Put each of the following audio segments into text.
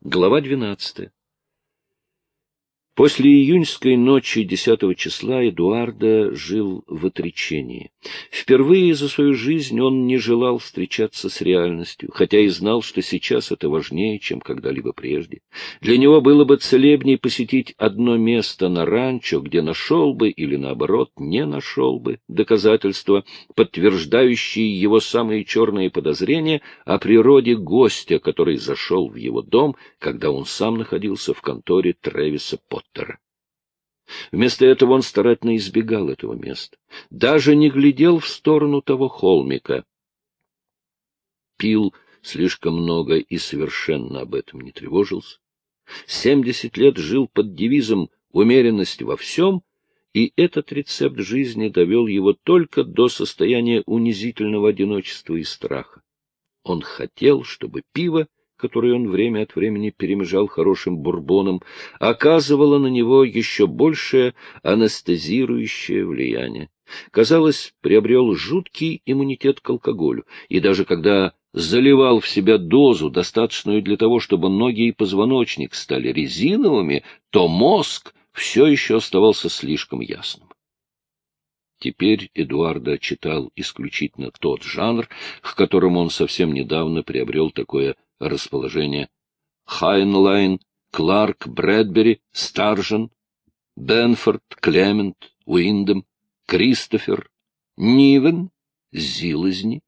Глава 12. После июньской ночи 10 числа Эдуарда жил в отречении. Впервые за свою жизнь он не желал встречаться с реальностью, хотя и знал, что сейчас это важнее, чем когда-либо прежде. Для него было бы целебнее посетить одно место на ранчо, где нашел бы или, наоборот, не нашел бы доказательства, подтверждающие его самые черные подозрения о природе гостя, который зашел в его дом, когда он сам находился в конторе Тревиса Поттера. Поттера. Вместо этого он старательно избегал этого места, даже не глядел в сторону того холмика. Пил слишком много и совершенно об этом не тревожился. Семьдесят лет жил под девизом «умеренность во всем», и этот рецепт жизни довел его только до состояния унизительного одиночества и страха. Он хотел, чтобы пиво которую он время от времени перемежал хорошим бурбоном, оказывало на него еще большее анестезирующее влияние. Казалось, приобрел жуткий иммунитет к алкоголю, и даже когда заливал в себя дозу, достаточную для того, чтобы ноги и позвоночник стали резиновыми, то мозг все еще оставался слишком ясным. Теперь Эдуарда читал исключительно тот жанр, к которому он совсем недавно приобрел такое расположение. Хайнлайн, Кларк, Брэдбери, Старджон, Бенфорд, Клемент, Уиндем, Кристофер, Нивен, Желязны.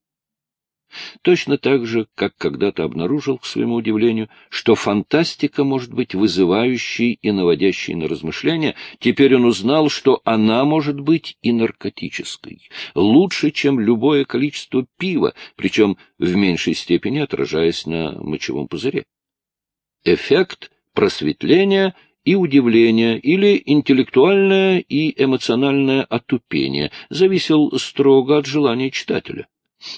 Точно так же, как когда-то обнаружил, к своему удивлению, что фантастика может быть вызывающей и наводящей на размышления, теперь он узнал, что она может быть и наркотической, лучше, чем любое количество пива, причем в меньшей степени отражаясь на мочевом пузыре. Эффект просветления и удивления или интеллектуальное и эмоциональное отупение зависел строго от желания читателя.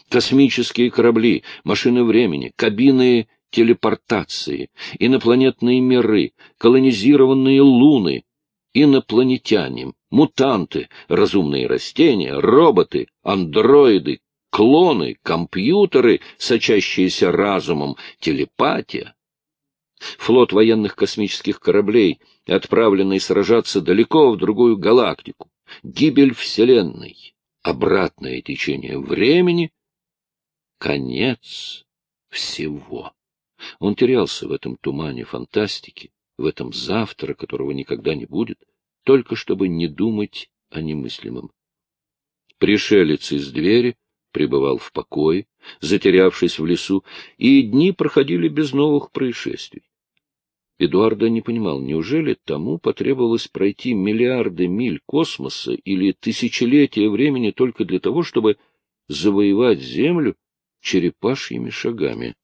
Космические корабли, машины времени, кабины телепортации, инопланетные миры, колонизированные луны, инопланетяне, мутанты, разумные растения, роботы, андроиды, клоны, компьютеры, сочащиеся разумом, телепатия. Флот военных космических кораблей, отправленный сражаться далеко в другую галактику, гибель Вселенной, обратное течение времени, конец всего. Он терялся в этом тумане фантастики, в этом завтра, которого никогда не будет, только чтобы не думать о немыслимом. Пришелец из двери пребывал в покое, затерявшись в лесу, и дни проходили без новых происшествий. Эдуарда не понимал, неужели тому потребовалось пройти миллиарды миль космоса или тысячелетия времени только для того, чтобы завоевать Землю черепашьими шагами?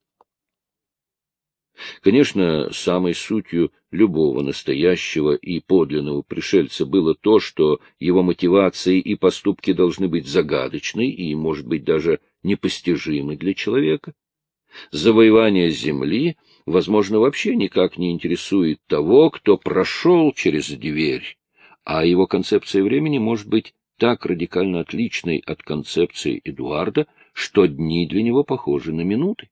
Конечно, самой сутью любого настоящего и подлинного пришельца было то, что его мотивации и поступки должны быть загадочны и, может быть, даже непостижимы для человека. Завоевание Земли — возможно, вообще никак не интересует того, кто прошел через дверь, а его концепция времени может быть так радикально отличной от концепции Эдуарда, что дни для него похожи на минуты.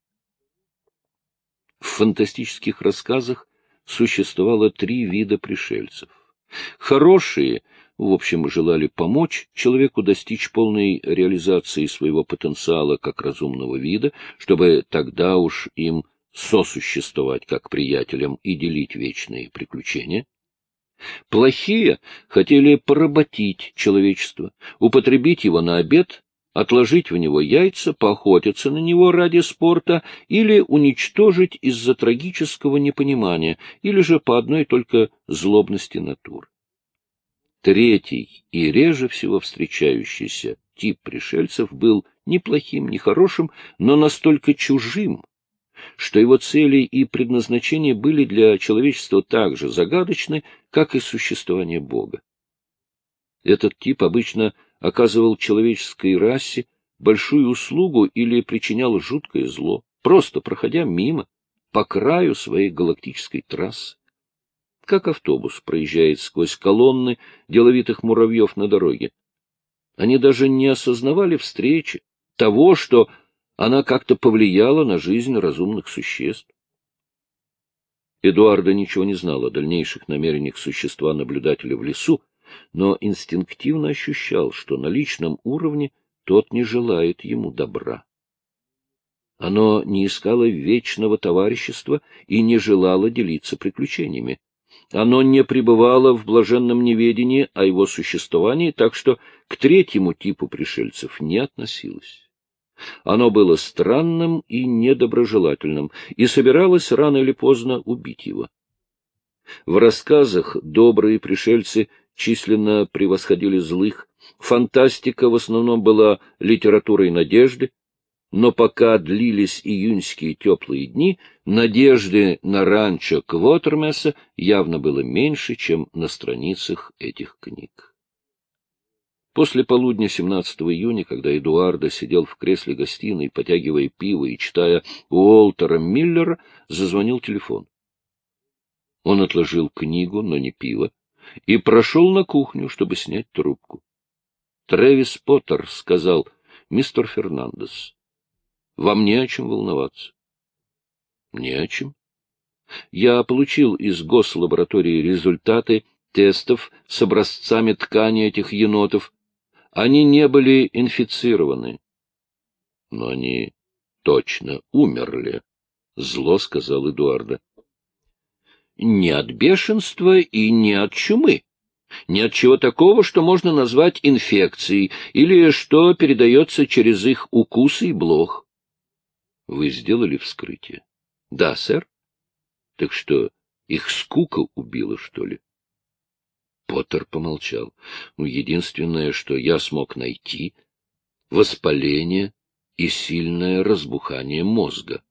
В фантастических рассказах существовало три вида пришельцев. Хорошие, в общем, желали помочь человеку достичь полной реализации своего потенциала как разумного вида, чтобы тогда уж им сосуществовать как приятелям и делить вечные приключения. Плохие хотели поработить человечество, употребить его на обед, отложить в него яйца, поохотиться на него ради спорта или уничтожить из-за трагического непонимания, или же по одной только злобности натур. Третий и реже всего встречающийся тип пришельцев был ни плохим, ни хорошим, но настолько чужим, что его цели и предназначения были для человечества так же загадочны, как и существование Бога. Этот тип обычно оказывал человеческой расе большую услугу или причинял жуткое зло, просто проходя мимо, по краю своей галактической трассы. Как автобус проезжает сквозь колонны деловитых муравьев на дороге. Они даже не осознавали встречи, того, что она как-то повлияла на жизнь разумных существ. Эдуарда ничего не знал о дальнейших намерениях существа-наблюдателя в лесу, но инстинктивно ощущал, что на личном уровне тот не желает ему добра. Оно не искало вечного товарищества и не желало делиться приключениями. Оно не пребывало в блаженном неведении о его существовании, так что к третьему типу пришельцев не относилось. Оно было странным и недоброжелательным, и собиралось рано или поздно убить его. В рассказах добрые пришельцы численно превосходили злых, фантастика в основном была литературой надежды, но пока длились июньские теплые дни, надежды на ранчо Квотермеса явно было меньше, чем на страницах этих книг. После полудня 17 июня, когда Эдуарда сидел в кресле гостиной, потягивая пиво и читая Уолтера Миллера, зазвонил телефон. Он отложил книгу, но не пиво, и прошел на кухню, чтобы снять трубку. Трэвис Поттер сказал, мистер Фернандес, вам не о чем волноваться. Не о чем. Я получил из гослаборатории результаты тестов с образцами ткани этих енотов, они не были инфицированы. Но они точно умерли, — зло сказал Эдуарда. Не от бешенства и не от чумы. Ни от чего такого, что можно назвать инфекцией, или что передается через их укусы и блох. Вы сделали вскрытие? Да, сэр. Так что, их скука убила, что ли? Поттер помолчал. Единственное, что я смог найти — воспаление и сильное разбухание мозга.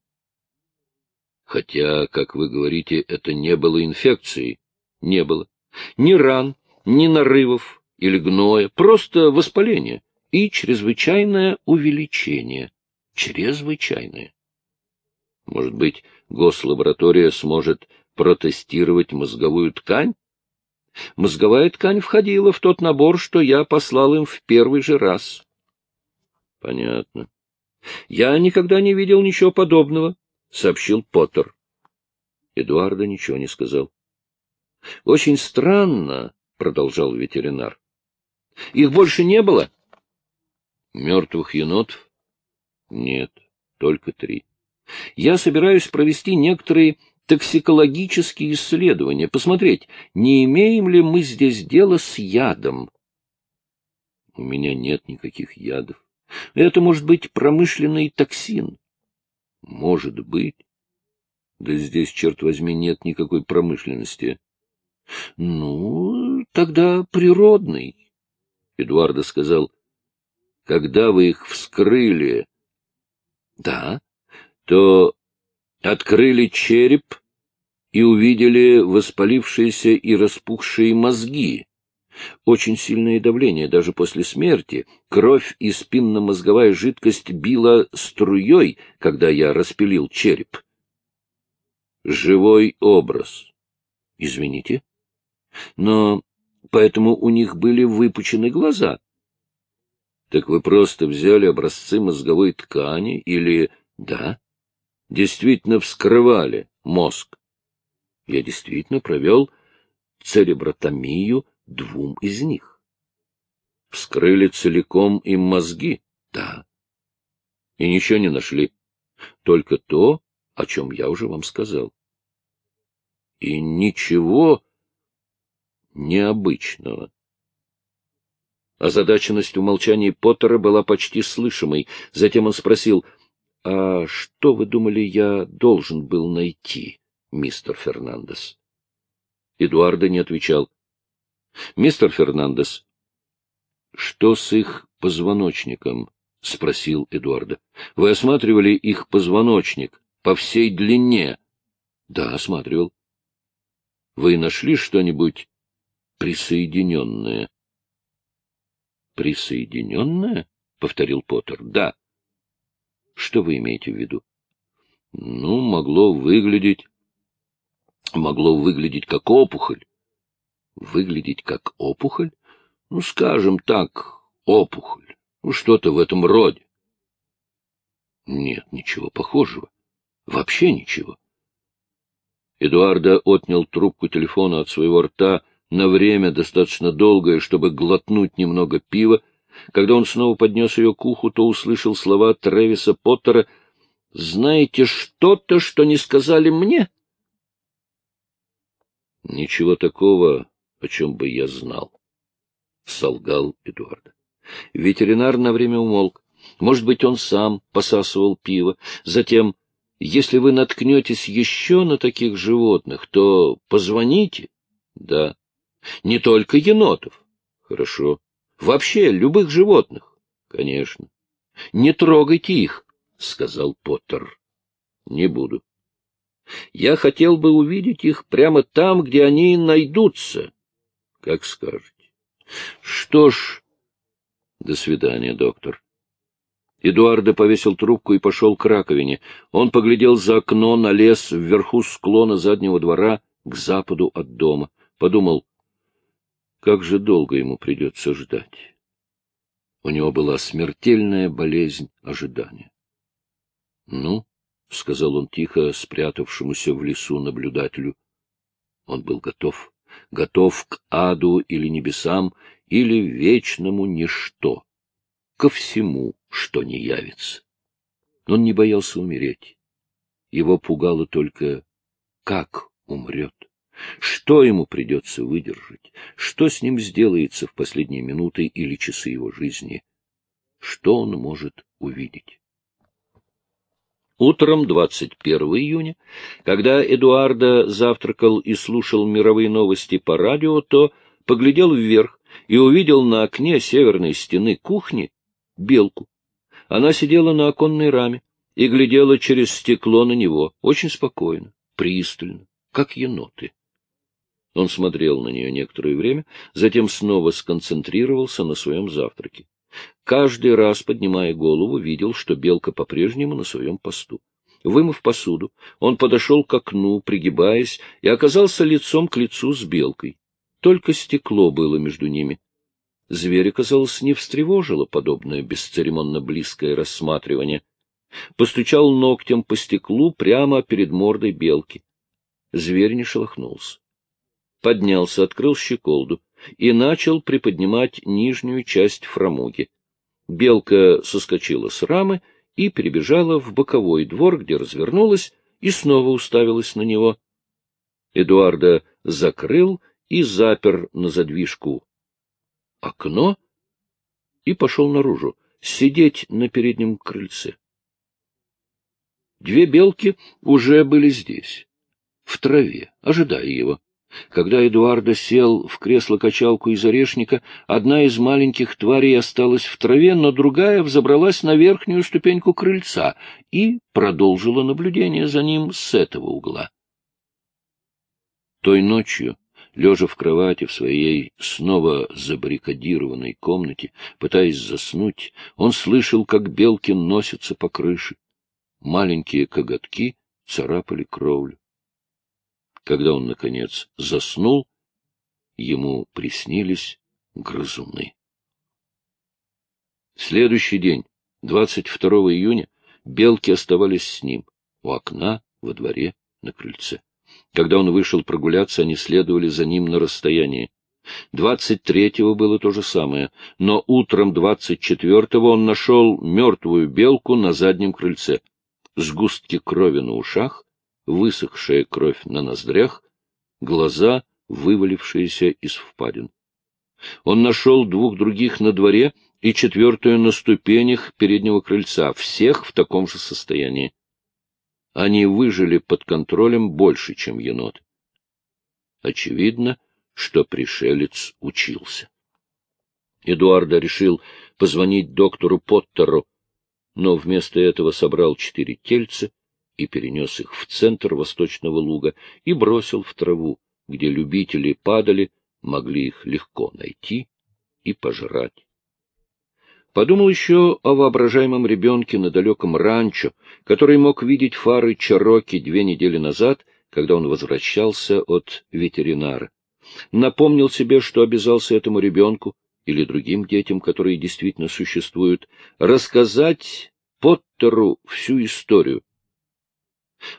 Хотя, как вы говорите, это не было инфекцией. Не было. Ни ран, ни нарывов или гноя, просто воспаление и чрезвычайное увеличение. Чрезвычайное. Может быть, гослаборатория сможет протестировать мозговую ткань? Мозговая ткань входила в тот набор, что я послал им в первый же раз. — Понятно. — Я никогда не видел ничего подобного, — сообщил Поттер. Эдуарда ничего не сказал. — Очень странно, — продолжал ветеринар. — Их больше не было? — Мертвых енотов? — Нет, только три. Я собираюсь провести некоторые токсикологические исследования, посмотреть, не имеем ли мы здесь дело с ядом. У меня нет никаких ядов. Это может быть промышленный токсин. Может быть. Да здесь, черт возьми, нет никакой промышленности. Ну, тогда природный. Эдуарда сказал, когда вы их вскрыли, да, то открыли череп и увидели воспалившиеся и распухшие мозги. Очень сильное давление даже после смерти. Кровь и спинномозговая жидкость била струей, когда я распилил череп. Живой образ. Извините. Но поэтому у них были выпучены глаза. Так вы просто взяли образцы мозговой ткани или... Да действительно вскрывали мозг. Я действительно провел церебротомию двум из них. Вскрыли целиком им мозги? Да. И ничего не нашли. Только то, о чем я уже вам сказал. И ничего необычного. Озадаченность умолчания Поттера была почти слышимой. Затем он спросил — а что, вы думали, я должен был найти, мистер Фернандес? Эдуарда не отвечал. — Мистер Фернандес, что с их позвоночником? — спросил Эдуарда. — Вы осматривали их позвоночник по всей длине? — Да, осматривал. — Вы нашли что-нибудь присоединенное? — Присоединенное? — повторил Поттер. — Да. Что вы имеете в виду? Ну, могло выглядеть... Могло выглядеть как опухоль. Выглядеть как опухоль? Ну, скажем так, опухоль. Ну, что-то в этом роде. Нет, ничего похожего. Вообще ничего. Эдуарда отнял трубку телефона от своего рта на время достаточно долгое, чтобы глотнуть немного пива. Когда он снова поднес ее к уху, то услышал слова Тревиса Поттера «Знаете что-то, что не сказали мне?» «Ничего такого, о чем бы я знал», — солгал Эдуарда. Ветеринар на время умолк. Может быть, он сам посасывал пиво. Затем, если вы наткнетесь еще на таких животных, то позвоните. Да. Не только енотов. Хорошо. Вообще, любых животных. Конечно. Не трогайте их, — сказал Поттер. Не буду. Я хотел бы увидеть их прямо там, где они найдутся. Как скажете. Что ж, до свидания, доктор. Эдуардо повесил трубку и пошел к раковине. Он поглядел за окно на лес вверху склона заднего двора к западу от дома. Подумал, как же долго ему придется ждать. У него была смертельная болезнь ожидания. — Ну, — сказал он тихо спрятавшемуся в лесу наблюдателю. Он был готов, готов к аду или небесам, или вечному ничто, ко всему, что не явится. Он не боялся умереть. Его пугало только, как умрет, что ему придется выдержать, что с ним сделается в последние минуты или часы его жизни, что он может увидеть. Утром 21 июня, когда Эдуарда завтракал и слушал мировые новости по радио, то поглядел вверх и увидел на окне северной стены кухни белку. Она сидела на оконной раме и глядела через стекло на него, очень спокойно, пристально, как еноты. Он смотрел на нее некоторое время, затем снова сконцентрировался на своем завтраке. Каждый раз, поднимая голову, видел, что белка по-прежнему на своем посту. Вымыв посуду, он подошел к окну, пригибаясь, и оказался лицом к лицу с белкой. Только стекло было между ними. Зверя, казалось, не встревожило подобное бесцеремонно близкое рассматривание. Постучал ногтем по стеклу прямо перед мордой белки. Зверь не шелохнулся. Поднялся, открыл щеколду и начал приподнимать нижнюю часть фрамуги. Белка соскочила с рамы и перебежала в боковой двор, где развернулась и снова уставилась на него. Эдуарда закрыл и запер на задвижку окно и пошел наружу, сидеть на переднем крыльце. Две белки уже были здесь, в траве, ожидая его. Когда Эдуардо сел в кресло-качалку из орешника, одна из маленьких тварей осталась в траве, но другая взобралась на верхнюю ступеньку крыльца и продолжила наблюдение за ним с этого угла. Той ночью Лежа в кровати в своей снова забаррикадированной комнате, пытаясь заснуть, он слышал, как белки носятся по крыше. Маленькие коготки царапали кровлю. Когда он, наконец, заснул, ему приснились грызуны. Следующий день, 22 июня, белки оставались с ним у окна, во дворе, на крыльце. Когда он вышел прогуляться, они следовали за ним на расстоянии. Двадцать третьего было то же самое, но утром двадцать четвертого он нашел мертвую белку на заднем крыльце. Сгустки крови на ушах, высохшая кровь на ноздрях, глаза, вывалившиеся из впадин. Он нашел двух других на дворе и четвертую на ступенях переднего крыльца, всех в таком же состоянии они выжили под контролем больше, чем енот. Очевидно, что пришелец учился. Эдуардо решил позвонить доктору Поттеру, но вместо этого собрал четыре тельца и перенес их в центр восточного луга и бросил в траву, где любители падали, могли их легко найти и пожрать. Подумал еще о воображаемом ребенке на далеком ранчо, который мог видеть фары Чароки две недели назад, когда он возвращался от ветеринара. Напомнил себе, что обязался этому ребенку или другим детям, которые действительно существуют, рассказать Поттеру всю историю.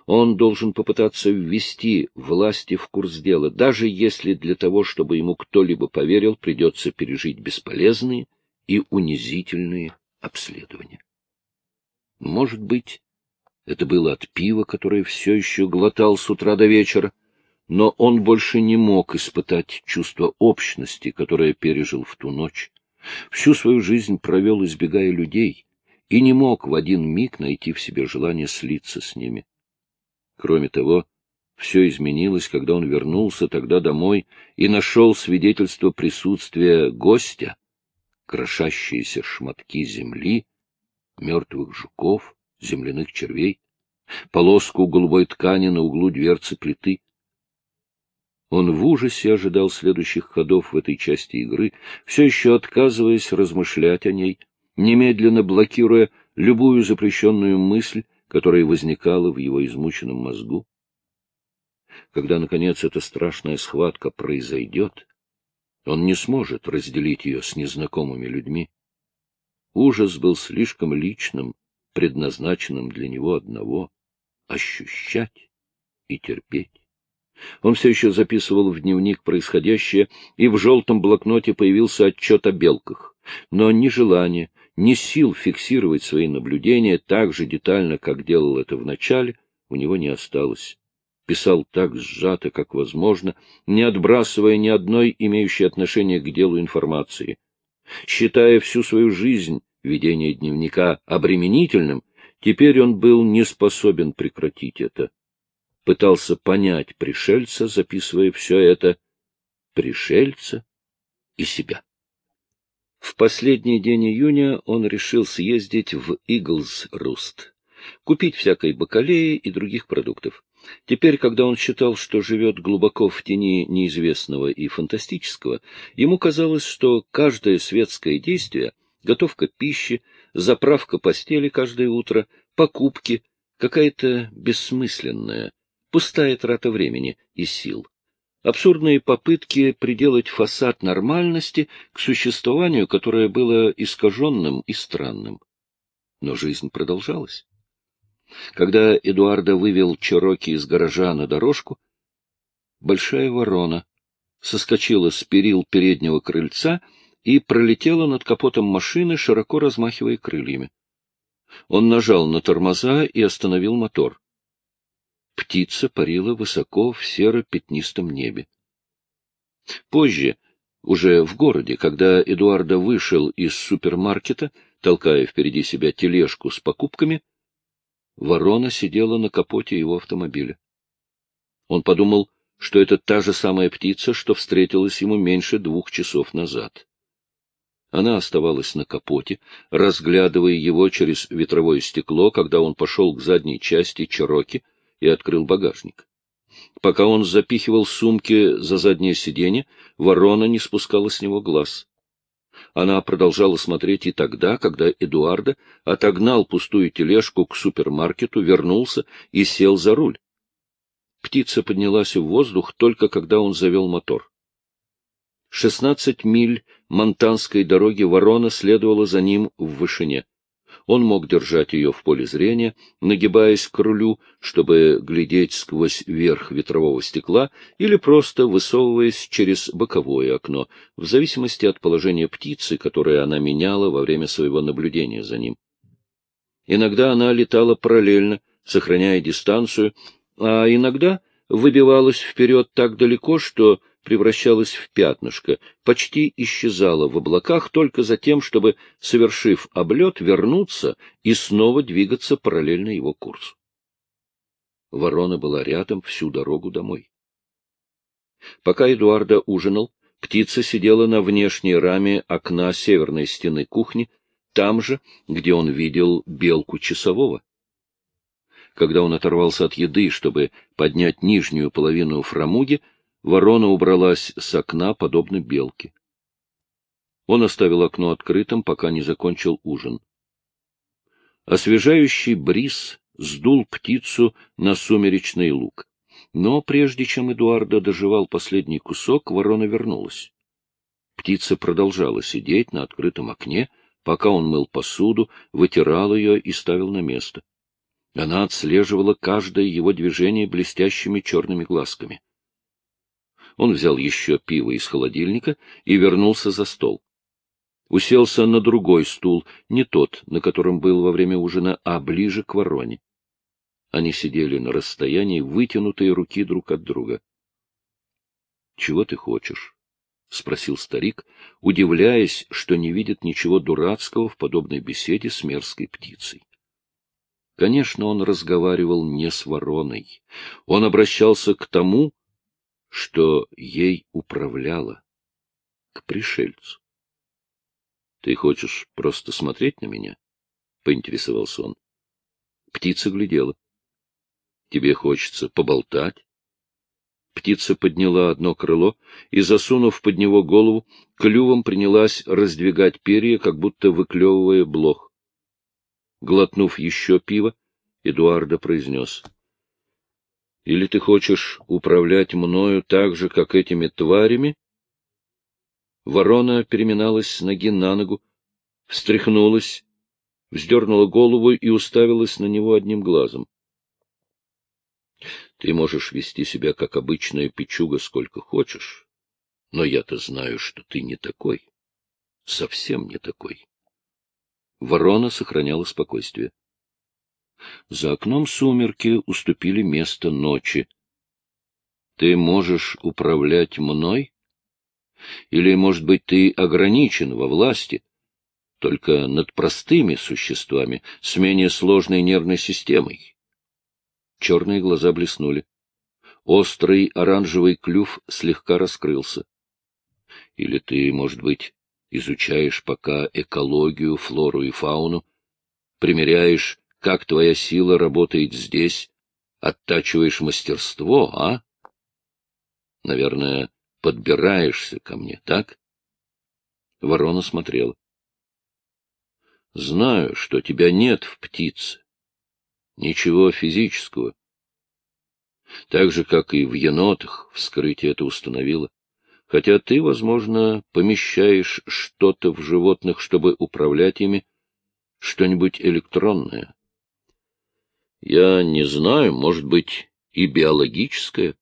Он должен попытаться ввести власти в курс дела, даже если для того, чтобы ему кто-либо поверил, придется пережить бесполезные и унизительные обследования. Может быть, это было от пива, которое все еще глотал с утра до вечера, но он больше не мог испытать чувство общности, которое пережил в ту ночь. Всю свою жизнь провел, избегая людей, и не мог в один миг найти в себе желание слиться с ними. Кроме того, все изменилось, когда он вернулся тогда домой и нашел свидетельство присутствия гостя, крошащиеся шматки земли, мертвых жуков, земляных червей, полоску голубой ткани на углу дверцы плиты. Он в ужасе ожидал следующих ходов в этой части игры, все еще отказываясь размышлять о ней, немедленно блокируя любую запрещенную мысль, которая возникала в его измученном мозгу. Когда, наконец, эта страшная схватка произойдет, он не сможет разделить ее с незнакомыми людьми. Ужас был слишком личным, предназначенным для него одного — ощущать и терпеть. Он все еще записывал в дневник происходящее, и в желтом блокноте появился отчет о белках. Но ни желания, ни сил фиксировать свои наблюдения так же детально, как делал это вначале, у него не осталось. Писал так сжато, как возможно, не отбрасывая ни одной имеющей отношение к делу информации. Считая всю свою жизнь ведение дневника обременительным, теперь он был не способен прекратить это. Пытался понять пришельца, записывая все это, пришельца и себя. В последний день июня он решил съездить в Иглс-Руст, купить всякой бакалеи и других продуктов. Теперь, когда он считал, что живет глубоко в тени неизвестного и фантастического, ему казалось, что каждое светское действие, готовка пищи, заправка постели каждое утро, покупки, какая-то бессмысленная, пустая трата времени и сил абсурдные попытки приделать фасад нормальности к существованию, которое было искаженным и странным. Но жизнь продолжалась. Когда Эдуарда вывел Чероки из гаража на дорожку, большая ворона соскочила с перил переднего крыльца и пролетела над капотом машины, широко размахивая крыльями. Он нажал на тормоза и остановил мотор. Птица парила высоко в серо-пятнистом небе. Позже, уже в городе, когда Эдуарда вышел из супермаркета, толкая впереди себя тележку с покупками, ворона сидела на капоте его автомобиля. Он подумал, что это та же самая птица, что встретилась ему меньше двух часов назад. Она оставалась на капоте, разглядывая его через ветровое стекло, когда он пошел к задней части Чероки, и открыл багажник. Пока он запихивал сумки за заднее сиденье, ворона не спускала с него глаз. Она продолжала смотреть и тогда, когда Эдуарда отогнал пустую тележку к супермаркету, вернулся и сел за руль. Птица поднялась в воздух только когда он завел мотор. Шестнадцать миль монтанской дороги ворона следовала за ним в вышине. Он мог держать ее в поле зрения, нагибаясь к рулю, чтобы глядеть сквозь верх ветрового стекла, или просто высовываясь через боковое окно, в зависимости от положения птицы, которое она меняла во время своего наблюдения за ним. Иногда она летала параллельно, сохраняя дистанцию, а иногда выбивалась вперед так далеко, что превращалась в пятнышко, почти исчезала в облаках только за тем, чтобы, совершив облет, вернуться и снова двигаться параллельно его курсу. Ворона была рядом всю дорогу домой. Пока Эдуарда ужинал, птица сидела на внешней раме окна северной стены кухни, там же, где он видел белку часового. Когда он оторвался от еды, чтобы поднять нижнюю половину фрамуги, Ворона убралась с окна, подобно белке. Он оставил окно открытым, пока не закончил ужин. Освежающий бриз сдул птицу на сумеречный луг. Но прежде чем Эдуарда доживал последний кусок, ворона вернулась. Птица продолжала сидеть на открытом окне, пока он мыл посуду, вытирал ее и ставил на место. Она отслеживала каждое его движение блестящими черными глазками. Он взял еще пиво из холодильника и вернулся за стол. Уселся на другой стул, не тот, на котором был во время ужина, а ближе к вороне. Они сидели на расстоянии вытянутые руки друг от друга. — Чего ты хочешь? — спросил старик, удивляясь, что не видит ничего дурацкого в подобной беседе с мерзкой птицей. Конечно, он разговаривал не с вороной. Он обращался к тому, что ей управляло, к пришельцу. — Ты хочешь просто смотреть на меня? — поинтересовался он. Птица глядела. — Тебе хочется поболтать? Птица подняла одно крыло и, засунув под него голову, клювом принялась раздвигать перья, как будто выклевывая блох. Глотнув еще пиво, Эдуарда произнес. — Или ты хочешь управлять мною так же, как этими тварями? Ворона переминалась с ноги на ногу, встряхнулась, вздернула голову и уставилась на него одним глазом. Ты можешь вести себя как обычная печуга сколько хочешь, но я-то знаю, что ты не такой. Совсем не такой. Ворона сохраняла спокойствие. За окном сумерки уступили место ночи. Ты можешь управлять мной? Или, может быть, ты ограничен во власти, только над простыми существами, с менее сложной нервной системой? Черные глаза блеснули. Острый оранжевый клюв слегка раскрылся. Или ты, может быть, изучаешь пока экологию, флору и фауну, примеряешь, как твоя сила работает здесь, оттачиваешь мастерство, а? Наверное, подбираешься ко мне, так? Ворона смотрела. Знаю, что тебя нет в птице. Ничего физического. Так же, как и в енотах, вскрытие это установило. Хотя ты, возможно, помещаешь что-то в животных, чтобы управлять ими, что-нибудь электронное. Я не знаю, может быть, и биологическое.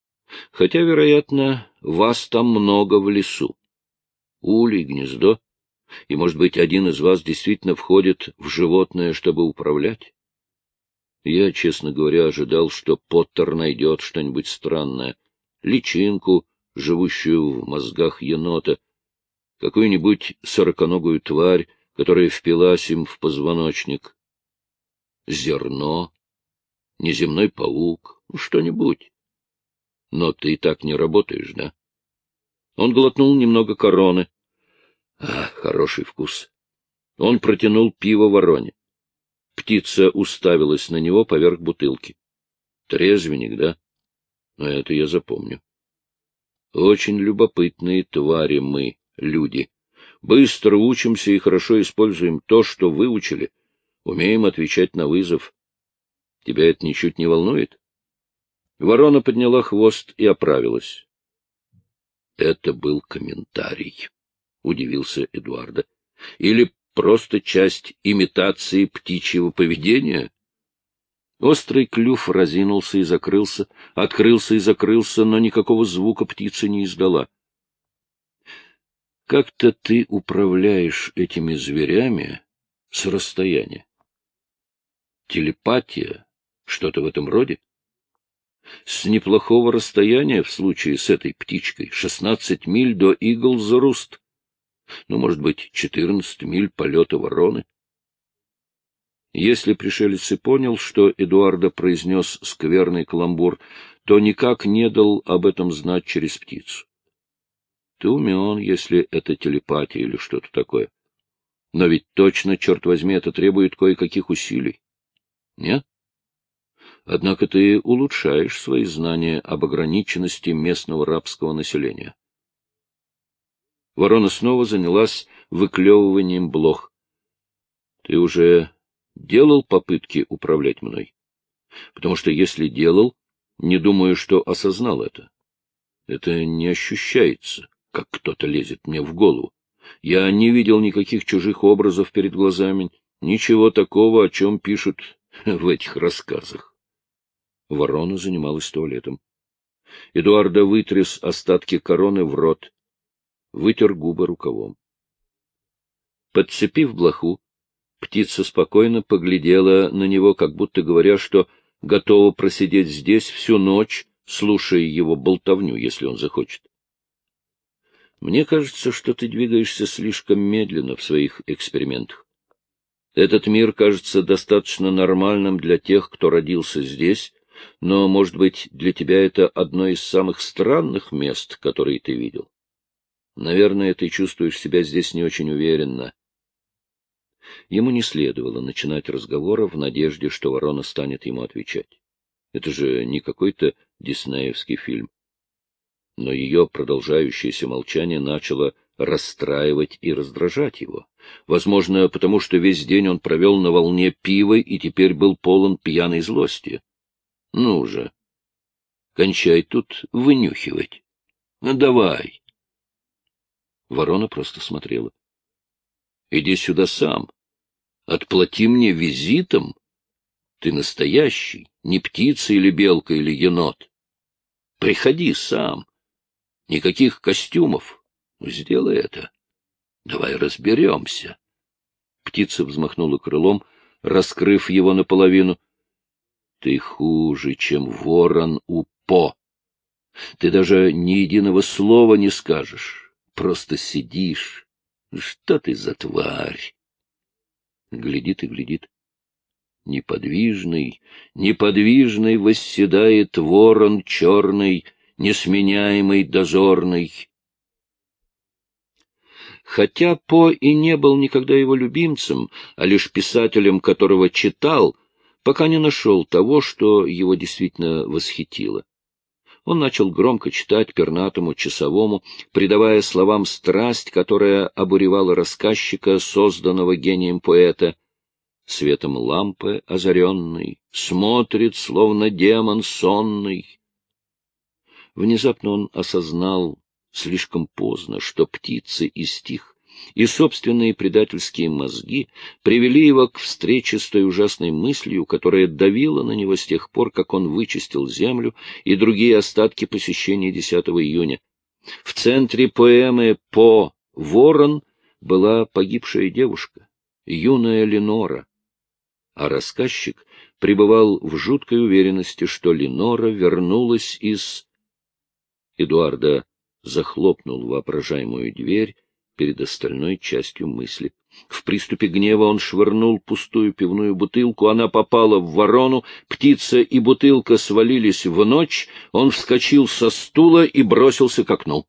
Хотя, вероятно, вас там много в лесу. Улей, гнездо. И, может быть, один из вас действительно входит в животное, чтобы управлять? Я, честно говоря, ожидал, что Поттер найдет что-нибудь странное. Личинку, живущую в мозгах енота, какую-нибудь сороконогую тварь, которая впилась им в позвоночник. Зерно, неземной паук, ну, что-нибудь. Но ты так не работаешь, да? Он глотнул немного короны. А, хороший вкус. Он протянул пиво вороне. Птица уставилась на него поверх бутылки. Трезвенник, да? Но это я запомню. Очень любопытные твари мы, люди. Быстро учимся и хорошо используем то, что выучили. Умеем отвечать на вызов. Тебя это ничуть не волнует? Ворона подняла хвост и оправилась. Это был комментарий, — удивился Эдуарда. Или просто часть имитации птичьего поведения? Острый клюв разинулся и закрылся, открылся и закрылся, но никакого звука птица не издала. Как-то ты управляешь этими зверями с расстояния. Телепатия, что-то в этом роде? С неплохого расстояния в случае с этой птичкой, шестнадцать миль до Иглзруст ну, может быть, четырнадцать миль полета вороны. Если пришелец и понял, что Эдуарда произнес скверный каламбур, то никак не дал об этом знать через птицу. Ты умен, если это телепатия или что-то такое. Но ведь точно, черт возьми, это требует кое-каких усилий. Нет? Однако ты улучшаешь свои знания об ограниченности местного рабского населения. Ворона снова занялась выклевыванием блох. — Ты уже делал попытки управлять мной? Потому что если делал, не думаю, что осознал это. Это не ощущается, как кто-то лезет мне в голову. Я не видел никаких чужих образов перед глазами, ничего такого, о чем пишут в этих рассказах. Ворона занималась туалетом. Эдуарда вытряс остатки короны в рот, вытер губы рукавом. Подцепив блоху, птица спокойно поглядела на него, как будто говоря, что готова просидеть здесь всю ночь, слушая его болтовню, если он захочет. Мне кажется, что ты двигаешься слишком медленно в своих экспериментах. Этот мир кажется достаточно нормальным для тех, кто родился здесь, но, может быть, для тебя это одно из самых странных мест, которые ты видел. Наверное, ты чувствуешь себя здесь не очень уверенно. Ему не следовало начинать разговора в надежде, что ворона станет ему отвечать. Это же не какой-то диснеевский фильм. Но ее продолжающееся молчание начало расстраивать и раздражать его. Возможно, потому что весь день он провел на волне пива и теперь был полон пьяной злости. Ну же, кончай тут вынюхивать. Ну, давай. Ворона просто смотрела. Иди сюда сам. Отплати мне визитом. Ты настоящий, не птица или белка или енот. Приходи сам. Никаких костюмов. Сделай это. Давай разберемся. Птица взмахнула крылом, раскрыв его наполовину. Ты хуже, чем ворон у По. Ты даже ни единого слова не скажешь, просто сидишь. Что ты за тварь? Глядит и глядит. Неподвижный, неподвижный восседает ворон черный, несменяемый дозорный. Хотя По и не был никогда его любимцем, а лишь писателем, которого читал, пока не нашел того, что его действительно восхитило. Он начал громко читать пернатому часовому, придавая словам страсть, которая обуревала рассказчика, созданного гением поэта. Светом лампы озаренный, смотрит, словно демон сонный. Внезапно он осознал, слишком поздно, что птицы и стих, и собственные предательские мозги привели его к встрече с той ужасной мыслью, которая давила на него с тех пор, как он вычистил землю и другие остатки посещения 10 июня. В центре поэмы «По ворон» была погибшая девушка, юная Ленора, а рассказчик пребывал в жуткой уверенности, что Ленора вернулась из... Эдуарда захлопнул воображаемую дверь перед остальной частью мысли. В приступе гнева он швырнул пустую пивную бутылку, она попала в ворону, птица и бутылка свалились в ночь, он вскочил со стула и бросился к окну.